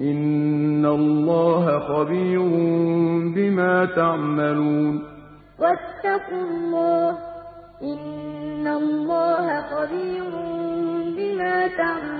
إِنَّ اللَّهَ خَبِيرٌ بِمَا تَعْمَلُونَ وَاتَّقُوا اللَّهَ ۚ إِنَّ اللَّهَ خَبِيرٌ بِمَا تَعْمَلُونَ